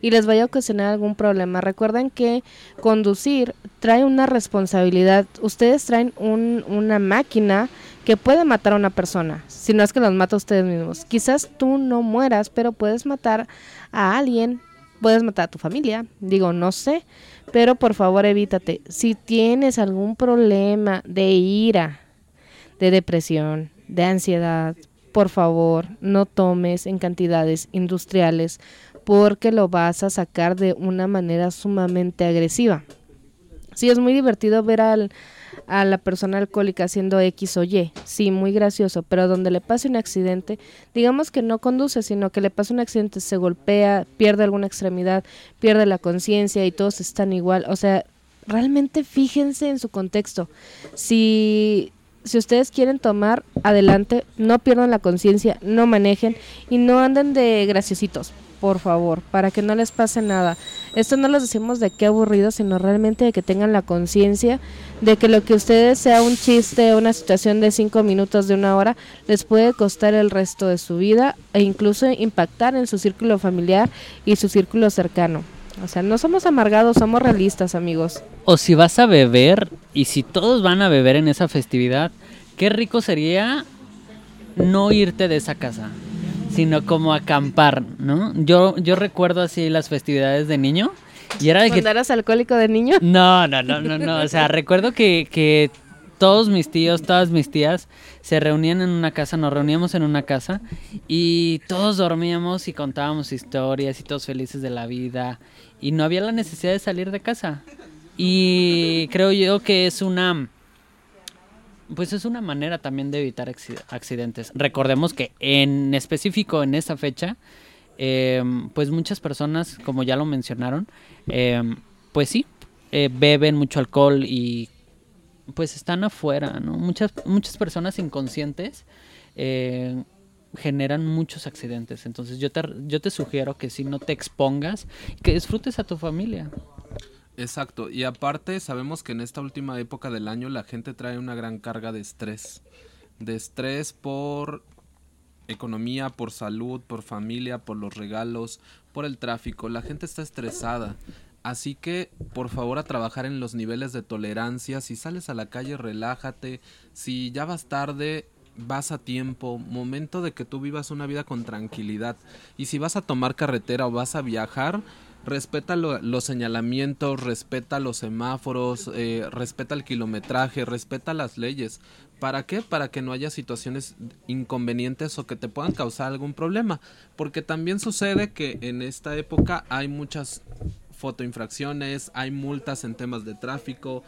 B: y les vaya a ocasionar algún problema. Recuerden que conducir trae una responsabilidad. Ustedes traen un, una máquina que puede matar a una persona, si no es que los mata a ustedes mismos. Quizás tú no mueras, pero puedes matar a alguien, puedes matar a tu familia, digo, no sé, pero por favor evítate. Si tienes algún problema de ira, de depresión, de ansiedad, por favor, no tomes en cantidades industriales porque lo vas a sacar de una manera sumamente agresiva. Sí, es muy divertido ver al, a la persona alcohólica haciendo X o Y. Sí, muy gracioso, pero donde le pase un accidente, digamos que no conduce, sino que le pasa un accidente, se golpea, pierde alguna extremidad, pierde la conciencia y todos están igual. O sea, realmente fíjense en su contexto. Si si ustedes quieren tomar, adelante, no pierdan la conciencia, no manejen y no anden de graciositos, por favor, para que no les pase nada. Esto no lo decimos de qué aburrido, sino realmente de que tengan la conciencia de que lo que ustedes sea un chiste, una situación de cinco minutos, de una hora, les puede costar el resto de su vida e incluso impactar en su círculo familiar y su círculo cercano. O sea, no somos amargados, somos realistas, amigos.
A: O si vas a beber y si todos van a beber en esa festividad, qué rico sería no irte de esa casa sino como acampar, ¿no? Yo, yo recuerdo así las festividades de niño. Y era de
B: que... eras alcohólico de niño?
A: No, no, no, no, no. O sea, recuerdo que, que todos mis tíos, todas mis tías se reunían en una casa, nos reuníamos en una casa y todos dormíamos y contábamos historias y todos felices de la vida y no había la necesidad de salir de casa. Y creo yo que es una pues es una manera también de evitar accidentes. Recordemos que en específico en esa fecha, em, pues muchas personas, como ya lo mencionaron, em, pues sí, eh, beben mucho alcohol y pues están afuera, ¿no? Muchas, muchas personas inconscientes eh, generan muchos accidentes. Entonces yo te, yo te sugiero que si no te expongas, que disfrutes a tu familia.
C: Exacto, y aparte sabemos que en esta última época del año la gente trae una gran carga de estrés, de estrés por economía, por salud, por familia, por los regalos, por el tráfico, la gente está estresada. Así que, por favor, a trabajar en los niveles de tolerancia. Si sales a la calle, relájate. Si ya vas tarde, vas a tiempo. Momento de que tú vivas una vida con tranquilidad. Y si vas a tomar carretera o vas a viajar, respeta los señalamientos, respeta los semáforos, eh, respeta el kilometraje, respeta las leyes. ¿Para qué? Para que no haya situaciones inconvenientes o que te puedan causar algún problema. Porque también sucede que en esta época hay muchas fotoinfracciones, hay multas en temas de tráfico,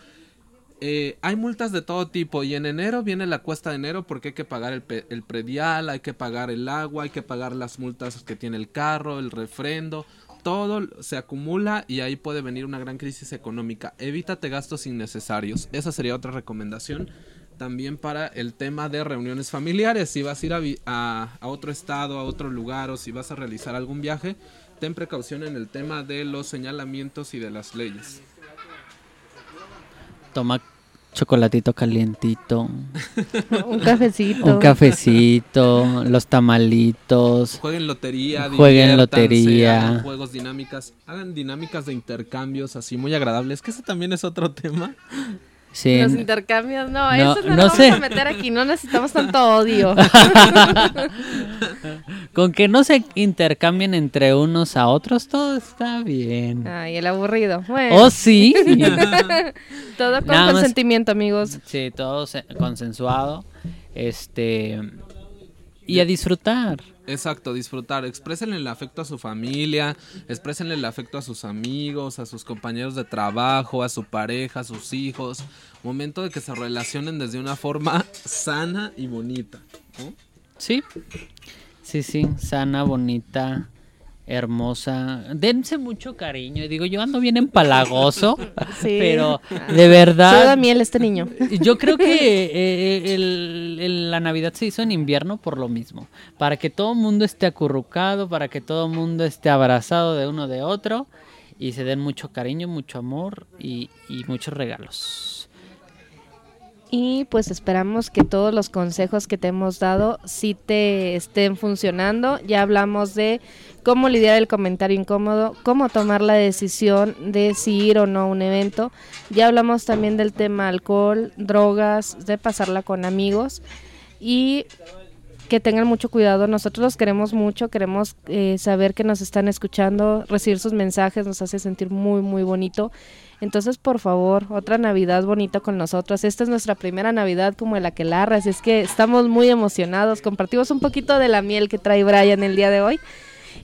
C: eh, hay multas de todo tipo y en enero viene la cuesta de enero porque hay que pagar el, el, predial, hay que pagar el agua, hay que pagar las multas que tiene el carro, el refrendo, todo se acumula y ahí puede venir una gran crisis económica. Evítate gastos innecesarios. Esa sería otra recomendación. También para el tema de reuniones familiares. Si vas a ir a, a otro estado, a otro lugar o si vas a realizar algún viaje, ten precaución en el tema de los señalamientos y de las leyes.
A: Toma chocolatito calientito.
B: un cafecito.
A: Un cafecito, los tamalitos.
C: Jueguen lotería,
A: jueguen lotería.
C: Hagan juegos dinámicas, hagan dinámicas de intercambios así muy agradables, que ese también es otro tema.
B: Los intercambios, no, eso no, lo vamos a meter aquí, no necesitamos tanto odio.
A: Con que no se intercambien entre unos a otros, todo está bien.
B: Ay, el aburrido. Bueno.
A: Oh, sí.
B: todo con consentimiento, amigos.
A: Sí, todo consensuado. Este. Y a disfrutar.
C: Exacto, disfrutar. Exprésenle el afecto a su familia, exprésenle el afecto a sus amigos, a sus compañeros de trabajo, a su pareja, a sus hijos. Momento de que se relacionen desde una forma sana y bonita.
A: Sí, sí, sí, sana, bonita hermosa. Dense mucho cariño. Y digo, yo ando bien empalagoso, pero de verdad.
B: Toda miel este niño.
A: Yo creo que eh, la Navidad se hizo en invierno por lo mismo. Para que todo el mundo esté acurrucado, para que todo el mundo esté abrazado de uno de otro y se den mucho cariño, mucho amor y, y muchos regalos.
B: Y pues esperamos que todos los consejos que te hemos dado sí te estén funcionando. Ya hablamos de cómo lidiar el comentario incómodo, cómo tomar la decisión de si ir o no a un evento. Ya hablamos también del tema alcohol, drogas, de pasarla con amigos y que tengan mucho cuidado. Nosotros los queremos mucho, queremos eh, saber que nos están escuchando, recibir sus mensajes nos hace sentir muy, muy bonito. Entonces, por favor, otra Navidad bonita con nosotros. Esta es nuestra primera Navidad como el Aquelarre, así es que estamos muy emocionados. Compartimos un poquito de la miel que trae Brian el día de hoy.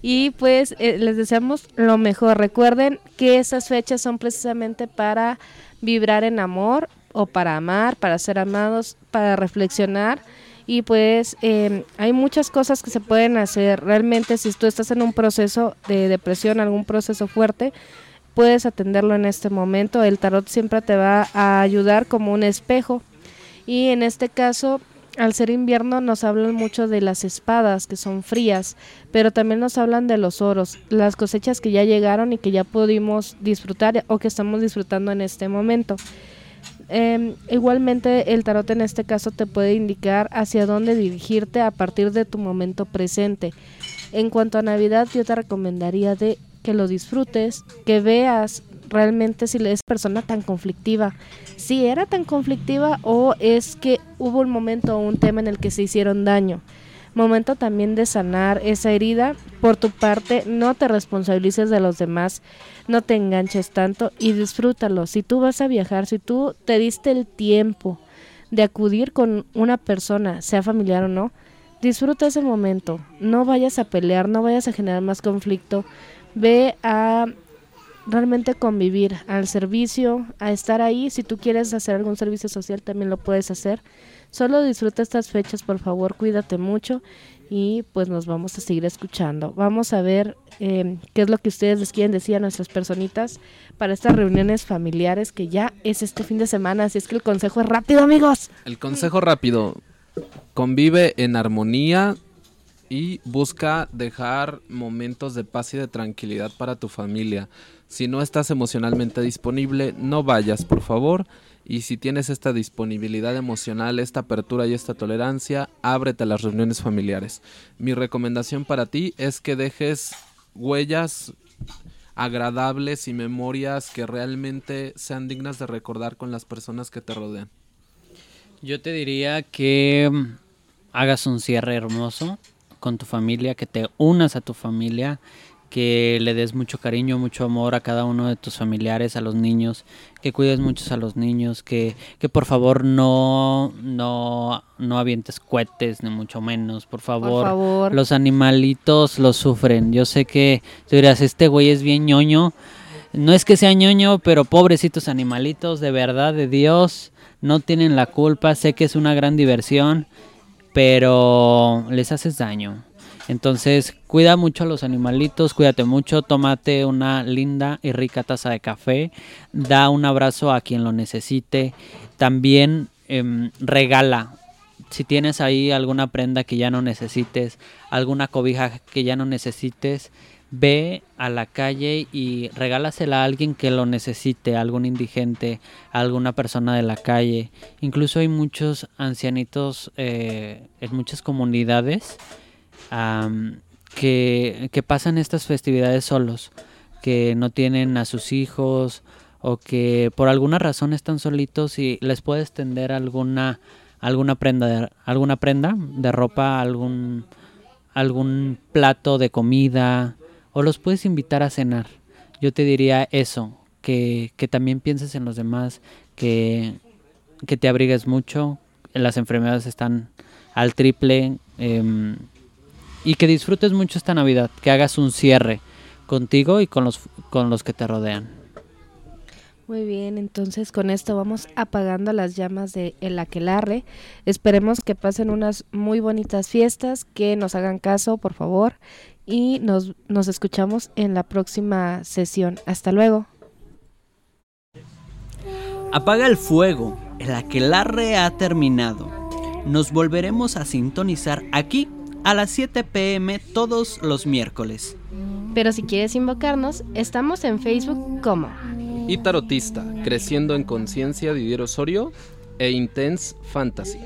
B: Y pues eh, les deseamos lo mejor. Recuerden que esas fechas son precisamente para vibrar en amor o para amar, para ser amados, para reflexionar. Y pues em, hay muchas cosas que se pueden hacer. Realmente si tú estás en un proceso de depresión, algún proceso fuerte, puedes atenderlo en este momento. El tarot siempre te va a ayudar como un espejo. Y en este caso, al ser invierno nos hablan mucho de las espadas que son frías, pero también nos hablan de los oros, las cosechas que ya llegaron y que ya pudimos disfrutar o que estamos disfrutando en este momento. Em, igualmente el tarot en este caso te puede indicar hacia dónde dirigirte a partir de tu momento presente. En cuanto a Navidad yo te recomendaría de que lo disfrutes, que veas realmente si es persona tan conflictiva, si era tan conflictiva o es que hubo un momento o un tema en el que se hicieron daño. Momento también de sanar esa herida. Por tu parte, no te responsabilices de los demás, no te enganches tanto y disfrútalo. Si tú vas a viajar, si tú te diste el tiempo de acudir con una persona, sea familiar o no, disfruta ese momento. No vayas a pelear, no vayas a generar más conflicto. Ve a realmente convivir al servicio, a estar ahí. Si tú quieres hacer algún servicio social, también lo puedes hacer. Solo disfruta estas fechas, por favor, cuídate mucho y pues nos vamos a seguir escuchando. Vamos a ver em, qué es lo que ustedes les quieren decir a nuestras personitas para estas reuniones familiares que ya es este fin de semana. Así es que el consejo es rápido, amigos.
C: El consejo rápido. Convive en armonía, y busca dejar momentos de paz y de tranquilidad para tu familia. Si no estás emocionalmente disponible, no vayas, por favor. Y si tienes esta disponibilidad emocional, esta apertura y esta tolerancia, ábrete a las reuniones familiares. Mi recomendación para ti es que dejes huellas agradables y memorias que realmente sean dignas de recordar con las personas que te rodean?
A: Yo te diría que hagas un cierre hermoso con tu familia, que te unas a tu familia, que le des mucho cariño, mucho amor a cada uno de tus familiares, a los niños, que cuides mucho a los niños, que, que por favor no, no, no avientes cohetes, ni mucho menos, por favor.
B: Por favor.
A: Los animalitos los sufren. Yo sé que tú dirás, este güey es bien ñoño. No es que sea ñoño, pero pobrecitos animalitos, de verdad, de Dios, no tienen la culpa. Sé que es una gran diversión, pero les haces daño. Entonces, cuida mucho a los animalitos, cuídate mucho, tómate una linda y rica taza de café, da un abrazo a quien lo necesite, también em, regala. Si tienes ahí alguna prenda que ya no necesites, alguna cobija que ya no necesites, ve a la calle y regálasela a alguien que lo necesite, a algún indigente, a alguna persona de la calle. Incluso hay muchos ancianitos eh, en muchas comunidades am, que, que pasan estas festividades solos, que no tienen a sus hijos o que por alguna razón están solitos y les puedes tender alguna alguna prenda de, alguna prenda de ropa, algún algún plato de comida o los puedes invitar a cenar. Yo te diría eso, que, que también pienses en los demás, que, que te abrigues mucho, las enfermedades están al triple em, y que disfrutes mucho esta Navidad, que hagas un cierre contigo y con los, con los que te rodean.
B: Muy bien, entonces con esto vamos apagando las llamas de el aquelarre. Esperemos que pasen unas muy bonitas fiestas, que nos hagan caso, por favor, y nos, nos escuchamos en la próxima sesión. Hasta luego.
A: Apaga el fuego, el aquelarre ha terminado. Nos volveremos a sintonizar aquí a las 7 pm todos los miércoles.
B: Pero si quieres invocarnos, estamos en Facebook como
C: Y tarotista, creciendo en conciencia Didier Osorio e Intense Fantasy.